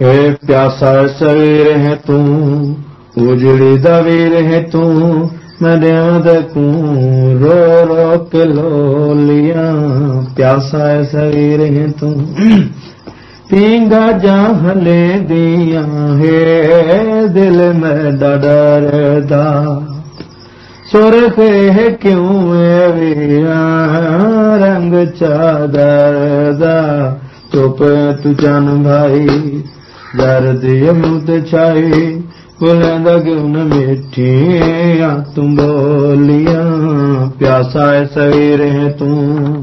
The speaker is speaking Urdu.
اے پیاسا سویر ہے تو، اجڑی دویر ہے تو دکوں رو رو کے لو لیا۔ پیاسا سویر ہے تو، پینگا جہاں لے دیا ہے، دل میں ڈر دا سرخ ہے کیوں ویرا رنگ چادر دا۔ چپ تو جان بھائی درد یمت چھائی بولیں گن میٹھیاں تم بولیاں پیاسا ہے سویرے ہے تم